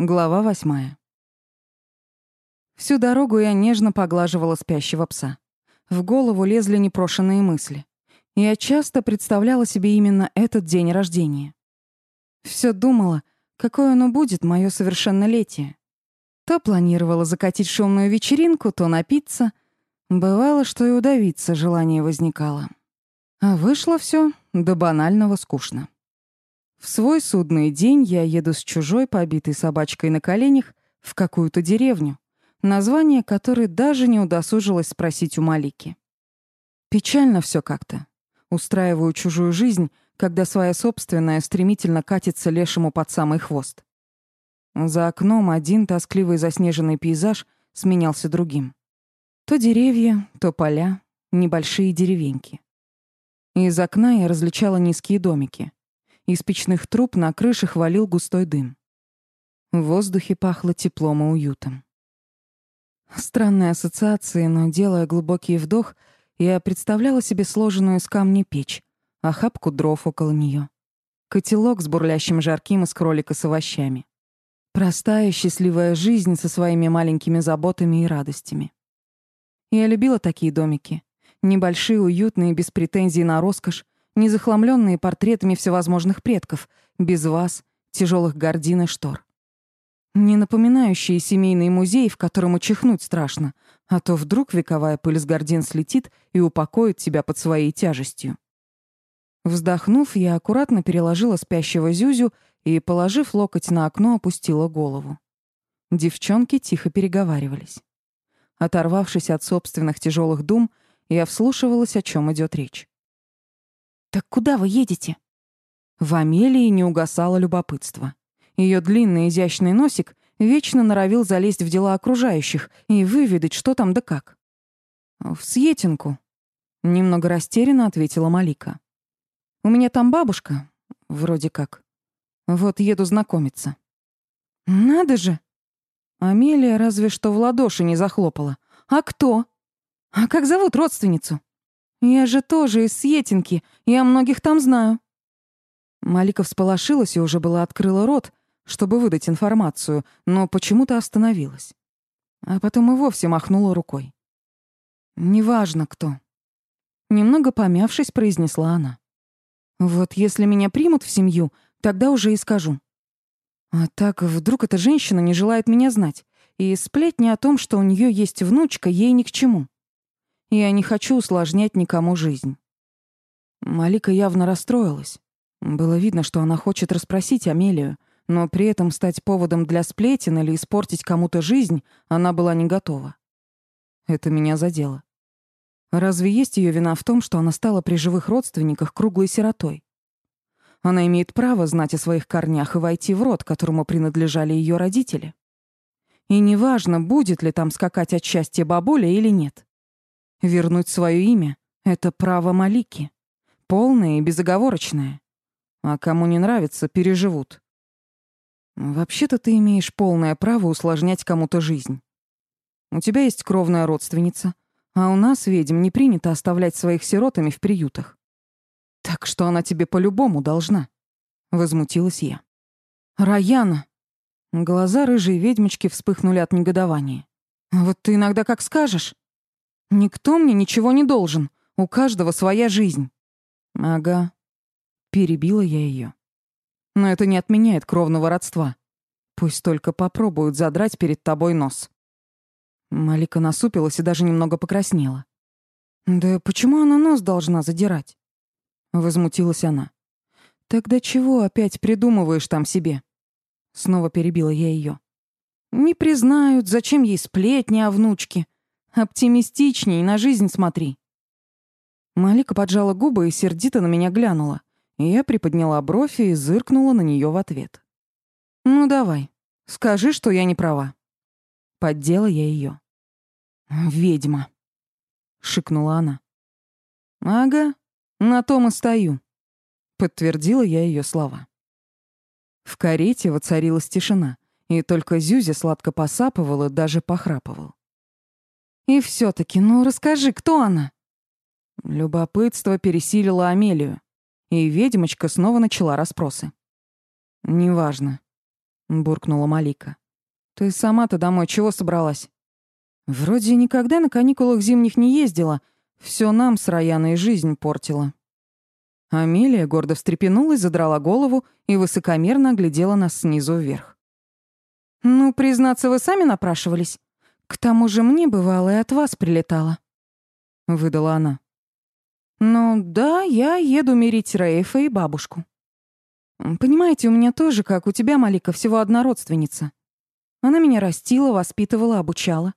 Глава восьмая. Всю дорогу я нежно поглаживала спящего пса. В голову лезли непрошенные мысли. Я часто представляла себе именно этот день рождения. Все думала, какое оно будет, мое совершеннолетие. То планировала закатить шумную вечеринку, то напиться. Бывало, что и удавиться желание возникало. А вышло все до банального скучно. В свой судный день я еду с чужой, побитой собачкой на коленях, в какую-то деревню, название которой даже не удосужилась спросить у Малики. Печально все как-то. Устраиваю чужую жизнь, когда своя собственная стремительно катится лешему под самый хвост. За окном один тоскливый заснеженный пейзаж сменялся другим. То деревья, то поля, небольшие деревеньки. Из окна я различала низкие домики — из печных труб на крышах валил густой дым. В воздухе пахло теплом и уютом. Странные ассоциации, но, делая глубокий вдох, я представляла себе сложенную из камня печь, охапку дров около нее, котелок с бурлящим жарким из кролика с овощами. Простая, счастливая жизнь со своими маленькими заботами и радостями. Я любила такие домики. Небольшие, уютные, без претензий на роскошь, не захламленные портретами всевозможных предков, без вас, тяжелых гордин и штор. Не напоминающие семейный музей, в котором учихнуть страшно, а то вдруг вековая пыль с гордин слетит и упокоит тебя под своей тяжестью. Вздохнув, я аккуратно переложила спящего Зюзю и, положив локоть на окно, опустила голову. Девчонки тихо переговаривались. Оторвавшись от собственных тяжелых дум, я вслушивалась, о чем идет речь. «Так куда вы едете?» В Амелии не угасало любопытство. Ее длинный изящный носик вечно норовил залезть в дела окружающих и выведать, что там да как. «В Сьетинку», — немного растерянно ответила Малика. «У меня там бабушка, вроде как. Вот еду знакомиться». «Надо же!» Амелия разве что в ладоши не захлопала. «А кто? А как зовут родственницу?» «Я же тоже из Сьетинки, я многих там знаю». Малика всполошилась и уже была открыла рот, чтобы выдать информацию, но почему-то остановилась. А потом и вовсе махнула рукой. «Неважно, кто». Немного помявшись, произнесла она. «Вот если меня примут в семью, тогда уже и скажу. А так вдруг эта женщина не желает меня знать, и сплетни о том, что у нее есть внучка, ей ни к чему. Я не хочу усложнять никому жизнь. Малика явно расстроилась. Было видно, что она хочет расспросить Амелию, но при этом стать поводом для сплетен или испортить кому-то жизнь она была не готова. Это меня задело. Разве есть ее вина в том, что она стала при живых родственниках круглой сиротой? Она имеет право знать о своих корнях и войти в род, которому принадлежали ее родители. И неважно, будет ли там скакать от счастья бабуля или нет. Вернуть свое имя — это право Малики. Полное и безоговорочное. А кому не нравится, переживут. Вообще-то ты имеешь полное право усложнять кому-то жизнь. У тебя есть кровная родственница, а у нас, ведьм, не принято оставлять своих сиротами в приютах. Так что она тебе по-любому должна. Возмутилась я. Раяна! Глаза рыжей ведьмочки вспыхнули от негодования. Вот ты иногда как скажешь. Никто мне ничего не должен. У каждого своя жизнь. Ага. Перебила я ее. Но это не отменяет кровного родства. Пусть только попробуют задрать перед тобой нос. Малика насупилась и даже немного покраснела. «Да почему она нос должна задирать?» Возмутилась она. «Тогда чего опять придумываешь там себе?» Снова перебила я ее. «Не признают, зачем ей сплетни о внучке. Оптимистичней, на жизнь смотри. Малика поджала губы и сердито на меня глянула. И я приподняла бровь и зыркнула на нее в ответ. «Ну давай, скажи, что я не права». Поддела я ее. «Ведьма», — шикнула она. «Ага, на том и стою», — подтвердила я ее слова. В карете воцарилась тишина, и только Зюзя сладко посапывала, даже похрапывал. И все таки ну расскажи, кто она?» Любопытство пересилило Амелию, и ведьмочка снова начала расспросы. «Неважно. — буркнула Малика. «Ты сама-то домой чего собралась?» «Вроде никогда на каникулах зимних не ездила. Все нам с Раяной жизнь портила». Амелия гордо встрепенулась, задрала голову и высокомерно оглядела нас снизу вверх. «Ну, признаться, вы сами напрашивались. К тому же мне, бывало, и от вас прилетало», — выдала она. «Ну, да, я еду мирить Рейфа и бабушку. Понимаете, у меня тоже, как у тебя, Малика, всего одна родственница. Она меня растила, воспитывала, обучала.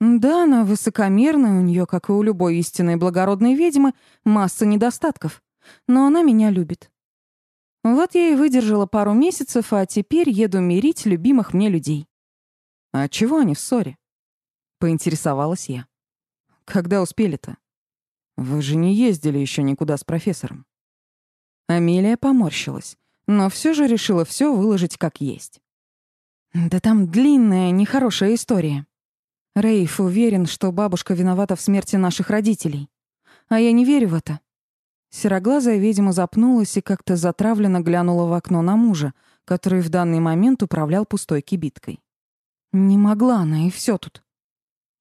Да, она высокомерная, у нее, как и у любой истинной благородной ведьмы, масса недостатков. Но она меня любит. Вот я и выдержала пару месяцев, а теперь еду мирить любимых мне людей. А чего они в ссоре? Поинтересовалась я. Когда успели-то? Вы же не ездили еще никуда с профессором. Амелия поморщилась, но все же решила все выложить как есть. Да там длинная, нехорошая история. Рейф уверен, что бабушка виновата в смерти наших родителей. А я не верю в это. Сероглазая ведьма запнулась и как-то затравленно глянула в окно на мужа, который в данный момент управлял пустой кибиткой. Не могла она, и все тут.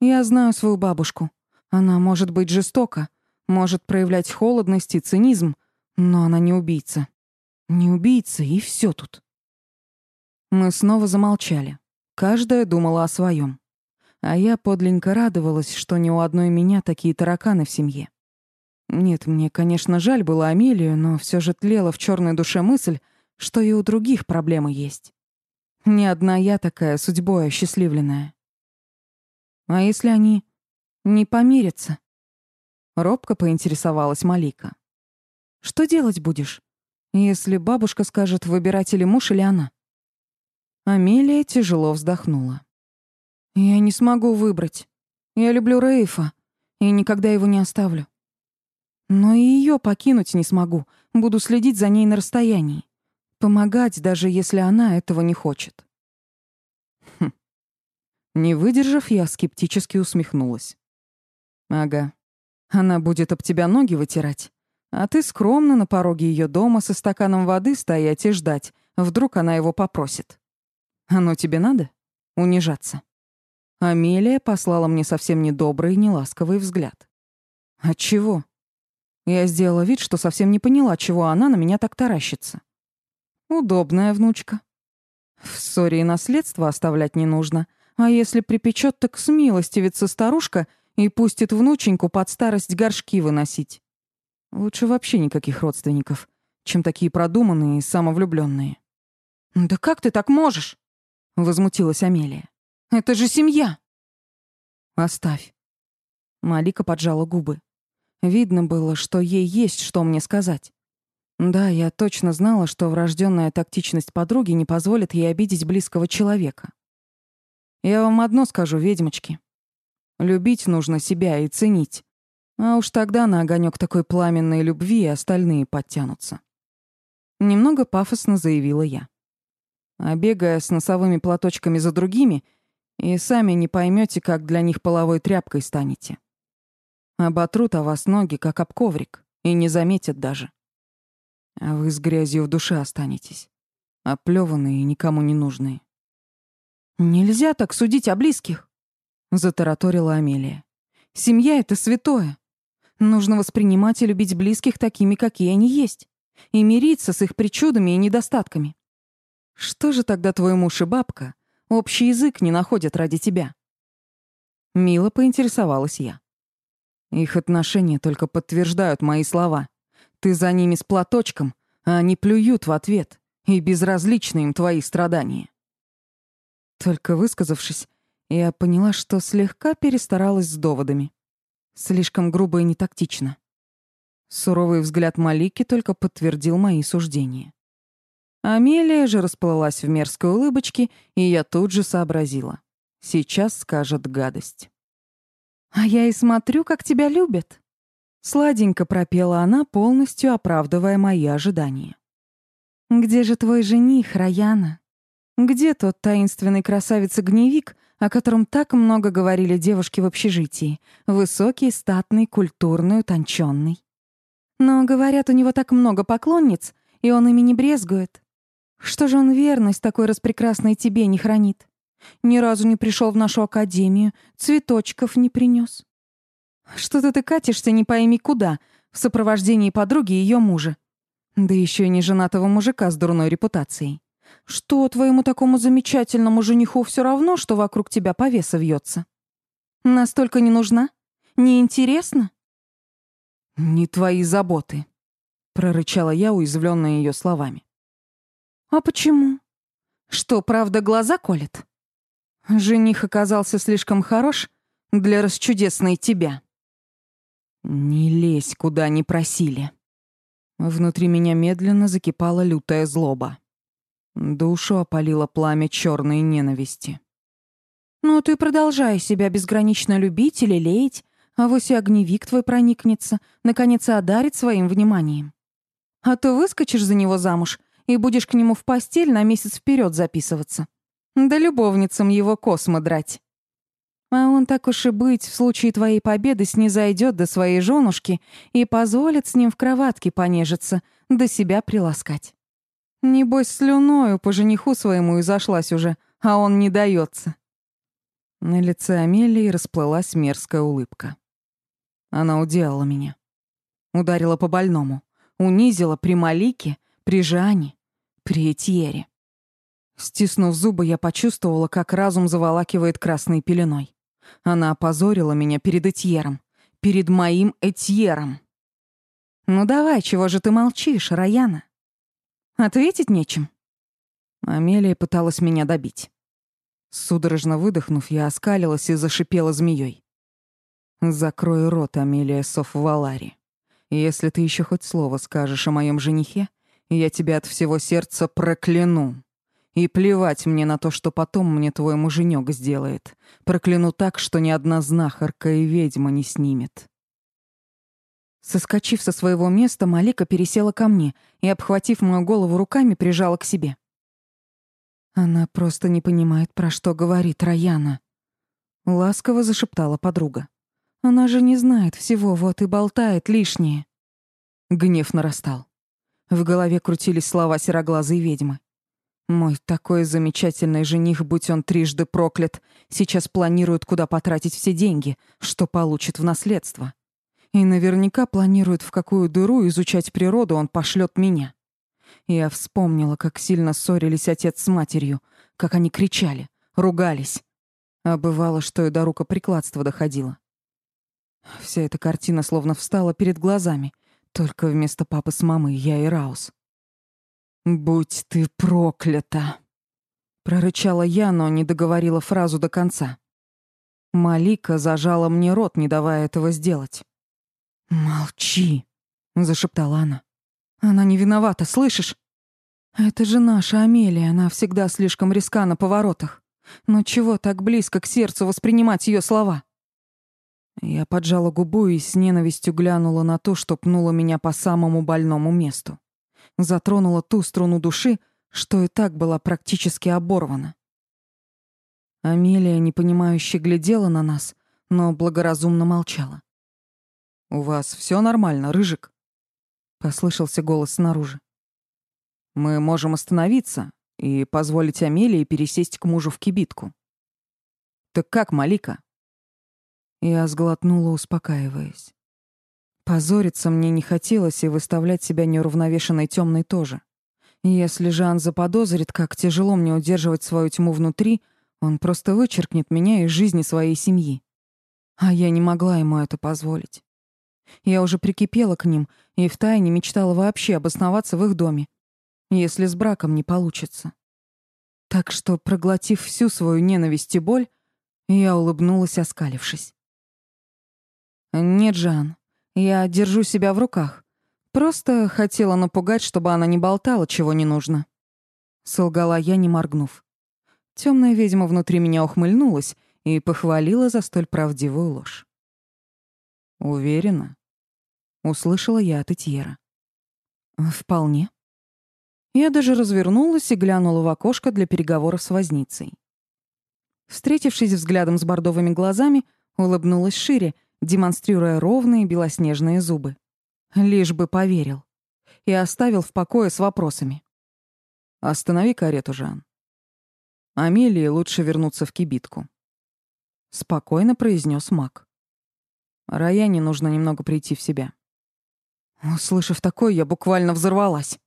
Я знаю свою бабушку. Она может быть жестока, может проявлять холодность и цинизм, но она не убийца. Не убийца, и все тут. Мы снова замолчали. Каждая думала о своем. А я подленько радовалась, что ни у одной меня такие тараканы в семье. Нет, мне, конечно, жаль было Амелию, но все же тлела в черной душе мысль, что и у других проблемы есть. Не одна я такая судьбой осчастливленная. А если они не помирятся? Робко поинтересовалась Малика. Что делать будешь, если бабушка скажет, выбирать или муж, или она? Амелия тяжело вздохнула. Я не смогу выбрать. Я люблю Рейфа и никогда его не оставлю. Но и ее покинуть не смогу. Буду следить за ней на расстоянии. Помогать, даже если она этого не хочет. Не выдержав, я скептически усмехнулась. Ага. Она будет об тебя ноги вытирать. А ты скромно на пороге ее дома со стаканом воды стоять и ждать. Вдруг она его попросит. Оно тебе надо? Унижаться. Амелия послала мне совсем недобрый и неласковый взгляд. Отчего? Я сделала вид, что совсем не поняла, чего она на меня так таращится. Удобная внучка. В ссоре и наследство оставлять не нужно, а если припечет, так смилостивится старушка и пустит внученьку под старость горшки выносить. Лучше вообще никаких родственников, чем такие продуманные и самовлюбленные. «Да как ты так можешь?» — возмутилась Амелия. «Это же семья!» «Оставь». Малика поджала губы. Видно было, что ей есть что мне сказать. Да, я точно знала, что врожденная тактичность подруги не позволит ей обидеть близкого человека. Я вам одно скажу, ведьмочки. Любить нужно себя и ценить. А уж тогда на огонек такой пламенной любви и остальные подтянутся. Немного пафосно заявила я. А бегая с носовыми платочками за другими, и сами не поймете, как для них половой тряпкой станете. Оботрут о вас ноги, как об коврик, и не заметят даже. А вы с грязью в душе останетесь, оплёванные и никому не нужные. «Нельзя так судить о близких», — затараторила Амелия. «Семья — это святое. Нужно воспринимать и любить близких такими, какие они есть, и мириться с их причудами и недостатками. Что же тогда твой муж и бабка общий язык не находят ради тебя?» Мило поинтересовалась я. Их отношения только подтверждают мои слова. Ты за ними с платочком, а они плюют в ответ, и безразличны им твои страдания. Только высказавшись, я поняла, что слегка перестаралась с доводами. Слишком грубо и нетактично. Суровый взгляд Малики только подтвердил мои суждения. Амелия же расплылась в мерзкой улыбочке, и я тут же сообразила. Сейчас скажет гадость. «А я и смотрю, как тебя любят», — сладенько пропела она, полностью оправдывая мои ожидания. «Где же твой жених, Раяна? Где тот таинственный красавец-огневик, о котором так много говорили девушки в общежитии? Высокий, статный, культурный, утонченный. Но, говорят, у него так много поклонниц, и он ими не брезгует. Что же он верность такой распрекрасной тебе не хранит? Ни разу не пришел в нашу академию, цветочков не принес. Что-то ты катишься не пойми куда, в сопровождении подруги и ее мужа. Да еще и неженатого мужика с дурной репутацией. Что твоему такому замечательному жениху все равно, что вокруг тебя повеса вьется? Настолько не нужна? Не интересно? Не твои заботы, прорычала я, уязвленная ее словами. А почему? Что, правда, глаза колет? Жених оказался слишком хорош для расчудесной тебя. Не лезь, куда не просили. Внутри меня медленно закипала лютая злоба. Душу опалило пламя черной ненависти. «Ну ты продолжай себя безгранично любить или леять, а вось и огневик твой проникнется, наконец и одарит своим вниманием. А то выскочишь за него замуж и будешь к нему в постель на месяц вперед записываться. Да любовницам его космо драть. А он так уж и быть, в случае твоей победы снизойдет до своей женушки и позволит с ним в кроватке понежиться, до себя приласкать. Небось, слюною по жениху своему и зашлась уже, а он не дается. На лице Амелии расплылась мерзкая улыбка. Она уделала меня. Ударила по больному. Унизила при Малике, при Жане, при Этьере. Стиснув зубы, я почувствовала, как разум заволакивает красной пеленой. Она опозорила меня перед Этьером. Перед моим Этьером. «Ну давай, чего же ты молчишь, Раяна? Ответить нечем?» Амелия пыталась меня добить. Судорожно выдохнув, я оскалилась и зашипела змеей. «Закрой рот, Амелия Софвалари. Если ты еще хоть слово скажешь о моем женихе, я тебя от всего сердца прокляну. И плевать мне на то, что потом мне твой муженек сделает. Прокляну так, что ни одна знахарка и ведьма не снимет. Соскочив со своего места, Малика пересела ко мне и, обхватив мою голову руками, прижала к себе. Она просто не понимает, про что говорит Раяна. Ласково зашептала подруга. Она же не знает всего, вот и болтает лишнее. Гнев нарастал. В голове крутились слова сероглазой ведьмы. Мой такой замечательный жених, будь он трижды проклят, сейчас планирует, куда потратить все деньги, что получит в наследство. И наверняка планирует, в какую дыру изучать природу он пошлет меня. Я вспомнила, как сильно ссорились отец с матерью, как они кричали, ругались. А бывало, что и до рукоприкладства доходило. Вся эта картина словно встала перед глазами, только вместо папы с мамой я и Раус. «Будь ты проклята!» Прорычала я, но не договорила фразу до конца. Малика зажала мне рот, не давая этого сделать. «Молчи!» — зашептала она. «Она не виновата, слышишь? Это же наша Амелия, она всегда слишком риска на поворотах. Но чего так близко к сердцу воспринимать ее слова?» Я поджала губу и с ненавистью глянула на то, что пнуло меня по самому больному месту затронула ту струну души, что и так была практически оборвана. Амелия непонимающе глядела на нас, но благоразумно молчала. «У вас все нормально, Рыжик?» — послышался голос снаружи. «Мы можем остановиться и позволить Амелии пересесть к мужу в кибитку». «Так как, Малика?» Я сглотнула, успокаиваясь. Позориться мне не хотелось и выставлять себя неуравновешенной темной тоже. Если Жан заподозрит, как тяжело мне удерживать свою тьму внутри, он просто вычеркнет меня из жизни своей семьи. А я не могла ему это позволить. Я уже прикипела к ним и втайне мечтала вообще обосноваться в их доме, если с браком не получится. Так что, проглотив всю свою ненависть и боль, я улыбнулась, оскалившись. «Нет, Жан, я держу себя в руках. Просто хотела напугать, чтобы она не болтала, чего не нужно. Солгала я, не моргнув. Темная ведьма внутри меня ухмыльнулась и похвалила за столь правдивую ложь. «Уверена?» — услышала я от Этьера. «Вполне». Я даже развернулась и глянула в окошко для переговоров с возницей. Встретившись взглядом с бордовыми глазами, улыбнулась шире демонстрируя ровные белоснежные зубы. Лишь бы поверил. И оставил в покое с вопросами. Останови карету, Жан. Амелии лучше вернуться в кибитку. Спокойно произнес маг. Раяне нужно немного прийти в себя. Услышав такое, я буквально взорвалась.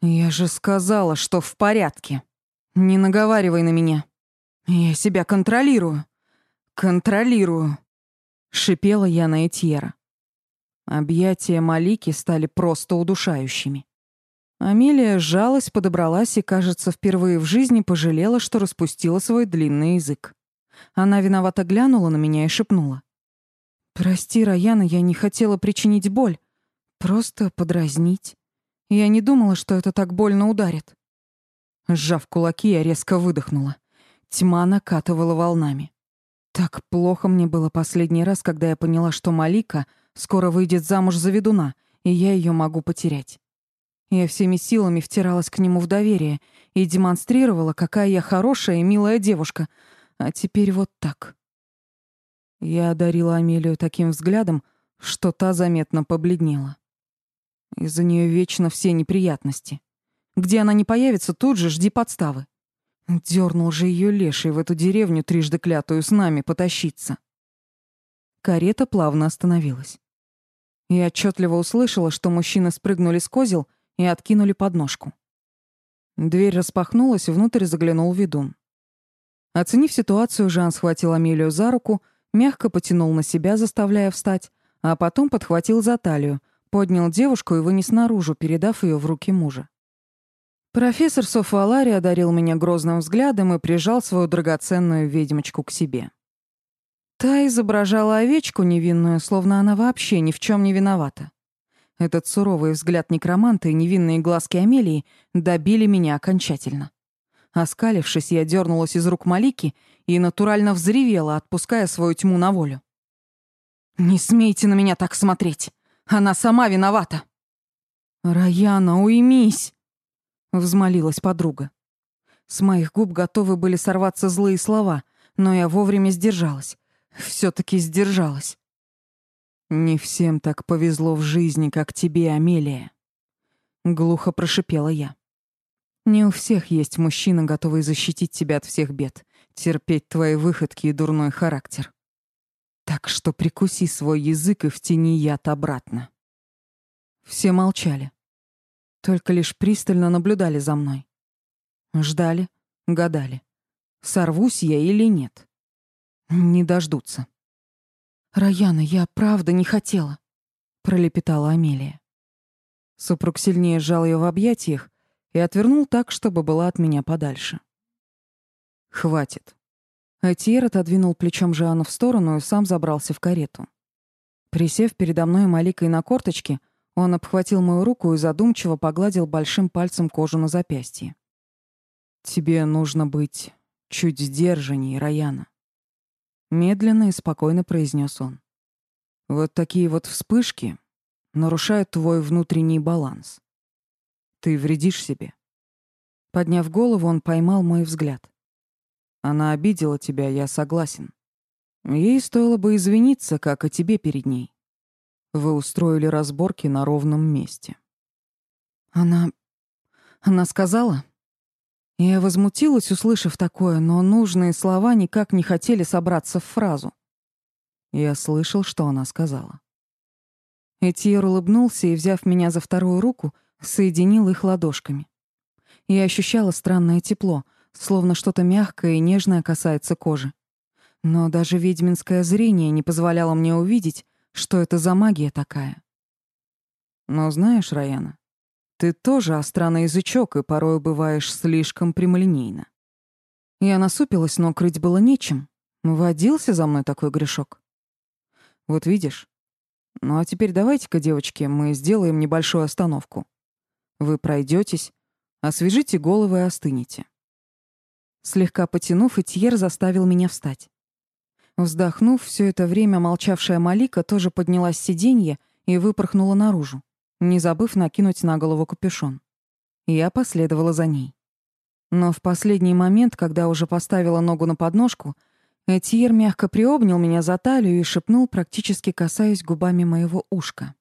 Я же сказала, что в порядке. Не наговаривай на меня. Я себя контролирую. Контролирую. Шипела я на Этьера. Объятия Малики стали просто удушающими. Амелия сжалась, подобралась и, кажется, впервые в жизни пожалела, что распустила свой длинный язык. Она виновато глянула на меня и шепнула. «Прости, Раяна, я не хотела причинить боль. Просто подразнить. Я не думала, что это так больно ударит». Сжав кулаки, я резко выдохнула. Тьма накатывала волнами. Так плохо мне было последний раз, когда я поняла, что Малика скоро выйдет замуж за ведуна, и я ее могу потерять. Я всеми силами втиралась к нему в доверие и демонстрировала, какая я хорошая и милая девушка. А теперь вот так. Я одарила Амелию таким взглядом, что та заметно побледнела. Из-за нее вечно все неприятности. Где она не появится, тут же жди подставы. Дёрнул же ее леший в эту деревню трижды клятую с нами потащиться. Карета плавно остановилась. Я отчетливо услышала, что мужчины спрыгнули с козел и откинули подножку. Дверь распахнулась, внутрь заглянул ведун. Оценив ситуацию, Жан схватил Амелию за руку, мягко потянул на себя, заставляя встать, а потом подхватил за талию, поднял девушку и вынес наружу, передав ее в руки мужа. Профессор Софуалари одарил меня грозным взглядом и прижал свою драгоценную ведьмочку к себе. Та изображала овечку невинную, словно она вообще ни в чем не виновата. Этот суровый взгляд некроманта и невинные глазки Амелии добили меня окончательно. Оскалившись, я дернулась из рук Малики и натурально взревела, отпуская свою тьму на волю. «Не смейте на меня так смотреть! Она сама виновата!» «Раяна, уймись!» — взмолилась подруга. С моих губ готовы были сорваться злые слова, но я вовремя сдержалась. все таки сдержалась. «Не всем так повезло в жизни, как тебе, Амелия», — глухо прошипела я. «Не у всех есть мужчина, готовый защитить тебя от всех бед, терпеть твои выходки и дурной характер. Так что прикуси свой язык и втяни яд обратно». Все молчали. Только лишь пристально наблюдали за мной. Ждали, гадали. Сорвусь я или нет. Не дождутся. «Раяна, я правда не хотела», — пролепетала Амелия. Супруг сильнее сжал ее в объятиях и отвернул так, чтобы была от меня подальше. «Хватит». Атьер отодвинул плечом Жанну в сторону и сам забрался в карету. Присев передо мной Маликой на корточке, он обхватил мою руку и задумчиво погладил большим пальцем кожу на запястье. «Тебе нужно быть чуть сдержаннее, Раяна. Медленно и спокойно произнес он. Вот такие вот вспышки нарушают твой внутренний баланс. Ты вредишь себе. Подняв голову, он поймал мой взгляд. Она обидела тебя, я согласен. Ей стоило бы извиниться, как и тебе перед ней. Вы устроили разборки на ровном месте. Она... Она сказала? Я возмутилась, услышав такое, но нужные слова никак не хотели собраться в фразу. Я слышал, что она сказала. Этьер улыбнулся и, взяв меня за вторую руку, соединил их ладошками. Я ощущала странное тепло, словно что-то мягкое и нежное касается кожи. Но даже ведьминское зрение не позволяло мне увидеть, что это за магия такая. Но знаешь, Раяна, ты тоже остра на язычок и порой бываешь слишком прямолинейна. Я насупилась, но крыть было нечем. Водился за мной такой грешок. Вот видишь. Ну а теперь давайте-ка, девочки, мы сделаем небольшую остановку. Вы пройдетесь, освежите головы и остынете. Слегка потянув, Этьер заставил меня встать. Вздохнув, все это время молчавшая Малика тоже поднялась с сиденья и выпорхнула наружу не забыв накинуть на голову капюшон. Я последовала за ней. Но в последний момент, когда уже поставила ногу на подножку, Этьер мягко приобнял меня за талию и шепнул, практически касаясь губами моего ушка.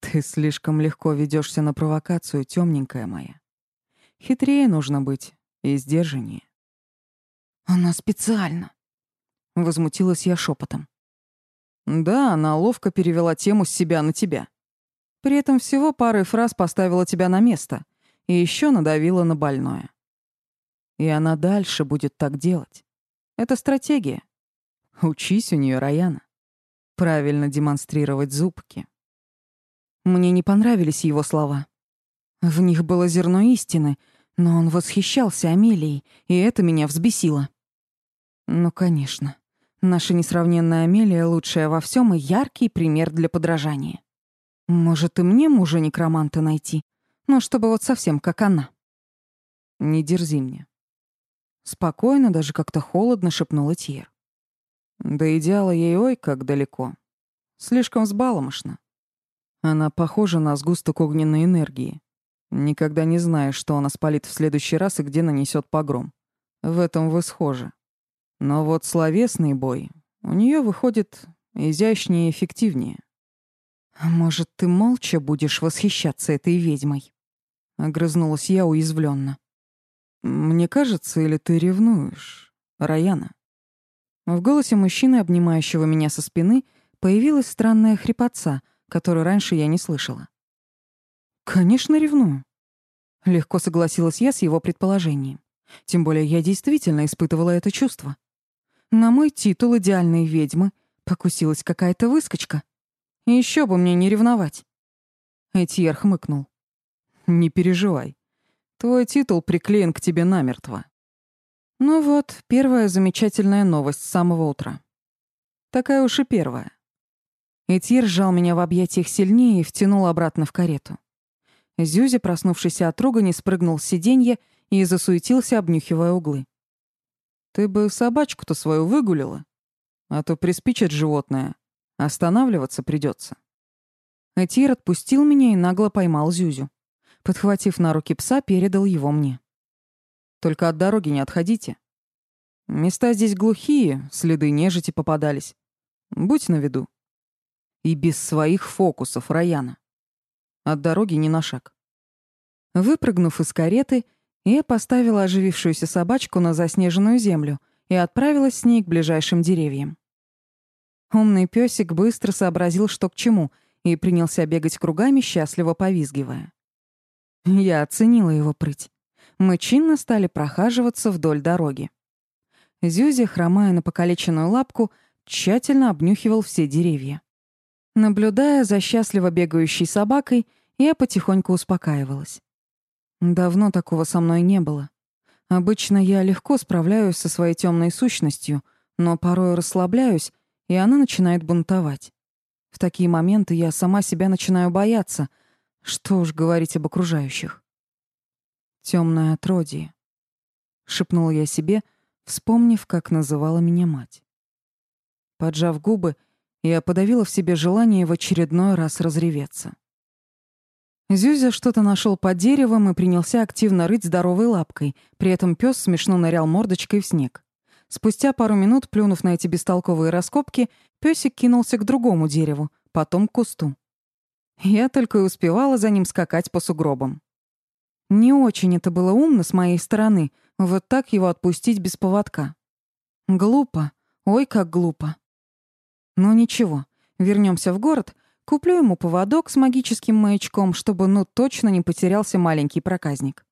«Ты слишком легко ведешься на провокацию, темненькая моя. Хитрее нужно быть и сдержаннее. Она специально. Возмутилась я шепотом. Да, она ловко перевела тему с себя на тебя. При этом всего парой фраз поставила тебя на место и еще надавила на больное. И она дальше будет так делать. Это стратегия. Учись у нее, Раяна. Правильно демонстрировать зубки. Мне не понравились его слова. В них было зерно истины, но он восхищался Амелией, и это меня взбесило. Ну, конечно. Наша несравненная Амелия лучшая во всем и яркий пример для подражания. Может, и мне мужа некроманта найти, но чтобы вот совсем как она. Не дерзи мне. Спокойно, даже как-то холодно шепнула Тьер. До идеала ей ой как далеко. Слишком взбаломошно. Она похожа на сгусток огненной энергии. Никогда не знаешь, что она спалит в следующий раз и где нанесет погром. В этом вы схожи. Но вот словесный бой у нее выходит изящнее и эффективнее. «А может, ты молча будешь восхищаться этой ведьмой?» Огрызнулась я уязвленно. «Мне кажется, или ты ревнуешь, Раяна?» В голосе мужчины, обнимающего меня со спины, появилась странная хрипотца, которую раньше я не слышала. «Конечно, ревную». Легко согласилась я с его предположением. Тем более я действительно испытывала это чувство. На мой титул идеальной ведьмы покусилась какая-то выскочка. Еще бы мне не ревновать. Этьер хмыкнул. «Не переживай. Твой титул приклеен к тебе намертво. Ну вот, первая замечательная новость с самого утра. Такая уж и первая. Этьер сжал меня в объятиях сильнее и втянул обратно в карету. Зюзя, проснувшийся от ругани, спрыгнул с сиденья и засуетился, обнюхивая углы. «Ты бы собачку-то свою выгулила, а то приспичит животное. Останавливаться придется. Этьер отпустил меня и нагло поймал Зюзю. Подхватив на руки пса, передал его мне. Только от дороги не отходите. Места здесь глухие, следы нежити попадались. Будь на виду. И без своих фокусов, Раяна. От дороги ни на шаг. Выпрыгнув из кареты, я поставила оживившуюся собачку на заснеженную землю и отправилась с ней к ближайшим деревьям. Умный песик быстро сообразил, что к чему, и принялся бегать кругами, счастливо повизгивая. Я оценила его прыть. Мы чинно стали прохаживаться вдоль дороги. Зюзя, хромая на покалеченную лапку, тщательно обнюхивал все деревья. Наблюдая за счастливо бегающей собакой, я потихоньку успокаивалась. Давно такого со мной не было. Обычно я легко справляюсь со своей темной сущностью, но порой расслабляюсь, и она начинает бунтовать. В такие моменты я сама себя начинаю бояться, что уж говорить об окружающих. Темное отродье. Шепнула я себе, вспомнив, как называла меня мать. Поджав губы, я подавила в себе желание в очередной раз разреветься. Зюзя что-то нашел под деревом и принялся активно рыть здоровой лапкой, при этом пес смешно нырял мордочкой в снег. Спустя пару минут, плюнув на эти бестолковые раскопки, песик кинулся к другому дереву, потом к кусту. Я только и успевала за ним скакать по сугробам. Не очень это было умно с моей стороны, вот так его отпустить без поводка. Глупо. Ой, как глупо. Но ничего, вернемся в город, куплю ему поводок с магическим маячком, чтобы ну точно не потерялся маленький проказник.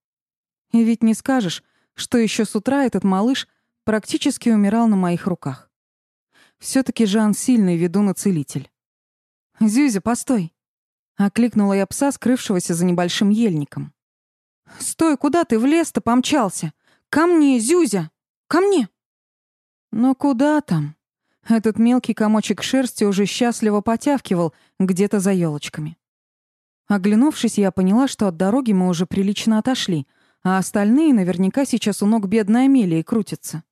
И ведь не скажешь, что еще с утра этот малыш практически умирал на моих руках. все таки Жан сильный ведун и целитель. «Зюзя, постой!» — окликнула я пса, скрывшегося за небольшим ельником. «Стой, куда ты в лес-то помчался? Ко мне, Зюзя! Ко мне!» «Но куда там?» Этот мелкий комочек шерсти уже счастливо потявкивал где-то за елочками. Оглянувшись, я поняла, что от дороги мы уже прилично отошли, а остальные наверняка сейчас у ног бедной Амелии крутятся.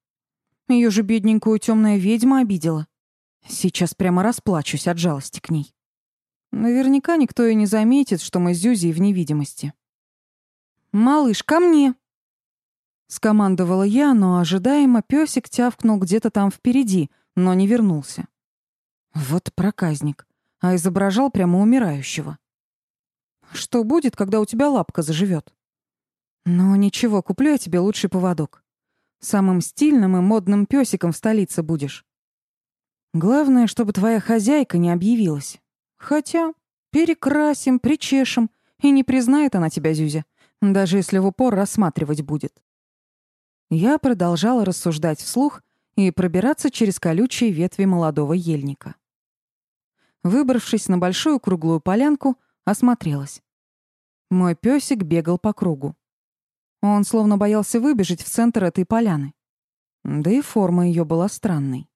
Ее же бедненькую темная ведьма обидела. Сейчас прямо расплачусь от жалости к ней. Наверняка никто и не заметит, что мы с Зюзей в невидимости. «Малыш, ко мне!» Скомандовала я, но ожидаемо песик тявкнул где-то там впереди, но не вернулся. Вот проказник, а изображал прямо умирающего. Что будет, когда у тебя лапка заживет? Но ничего, куплю я тебе лучший поводок. Самым стильным и модным пёсиком в столице будешь. Главное, чтобы твоя хозяйка не объявилась. Хотя перекрасим, причешем, и не признает она тебя, Зюзя, даже если в упор рассматривать будет. Я продолжала рассуждать вслух и пробираться через колючие ветви молодого ельника. Выбравшись на большую круглую полянку, осмотрелась. Мой песик бегал по кругу. Он словно боялся выбежать в центр этой поляны. Да и форма ее была странной.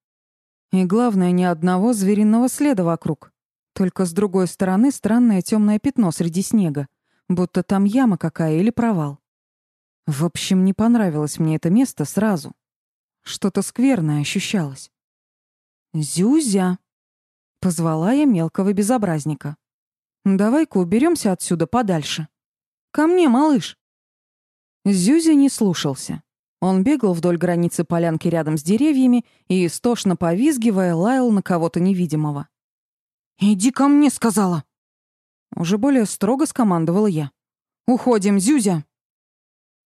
И главное, ни одного звериного следа вокруг. Только с другой стороны странное темное пятно среди снега, будто там яма какая или провал. В общем, не понравилось мне это место сразу. Что-то скверное ощущалось. «Зюзя!» — позвала я мелкого безобразника. «Давай-ка уберемся отсюда подальше. Ко мне, малыш!» Зюзя не слушался. Он бегал вдоль границы полянки рядом с деревьями и, истошно повизгивая, лаял на кого-то невидимого. «Иди ко мне», — сказала. Уже более строго скомандовала я. «Уходим, Зюзя!»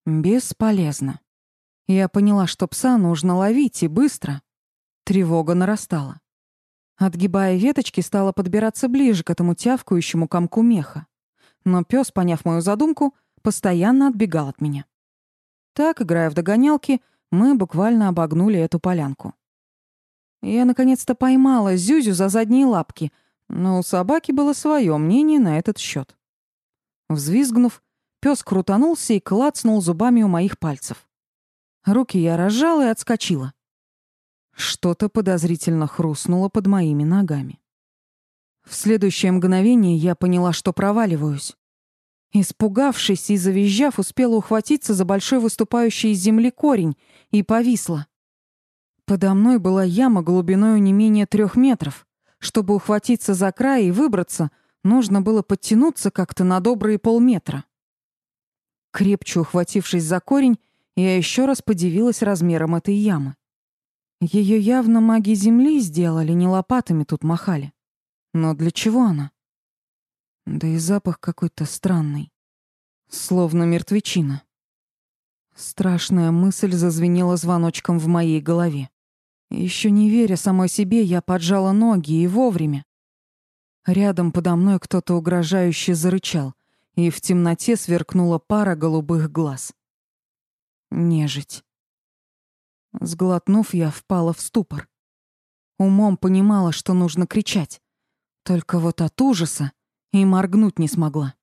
Бесполезно. Я поняла, что пса нужно ловить, и быстро. Тревога нарастала. Отгибая веточки, стала подбираться ближе к этому тявкающему комку меха. Но пес, поняв мою задумку, постоянно отбегал от меня. Так, играя в догонялки, мы буквально обогнули эту полянку. Я наконец-то поймала Зюзю за задние лапки, но у собаки было свое мнение на этот счет. Взвизгнув, пес крутанулся и клацнул зубами у моих пальцев. Руки я разжала и отскочила. Что-то подозрительно хрустнуло под моими ногами. В следующее мгновение я поняла, что проваливаюсь. Испугавшись и завизжав, успела ухватиться за большой выступающий из земли корень и повисла. Подо мной была яма глубиной не менее трех метров. Чтобы ухватиться за край и выбраться, нужно было подтянуться как-то на добрые полметра. Крепче ухватившись за корень, я еще раз подивилась размером этой ямы. Ее явно маги земли сделали, не лопатами тут махали. Но для чего она? Да и запах какой-то странный. Словно мертвечина. Страшная мысль зазвенела звоночком в моей голове. Еще не веря самой себе, я поджала ноги и вовремя. Рядом подо мной кто-то угрожающе зарычал, и в темноте сверкнула пара голубых глаз. Нежить. Сглотнув, я впала в ступор. Умом понимала, что нужно кричать. Только вот от ужаса и моргнуть не смогла.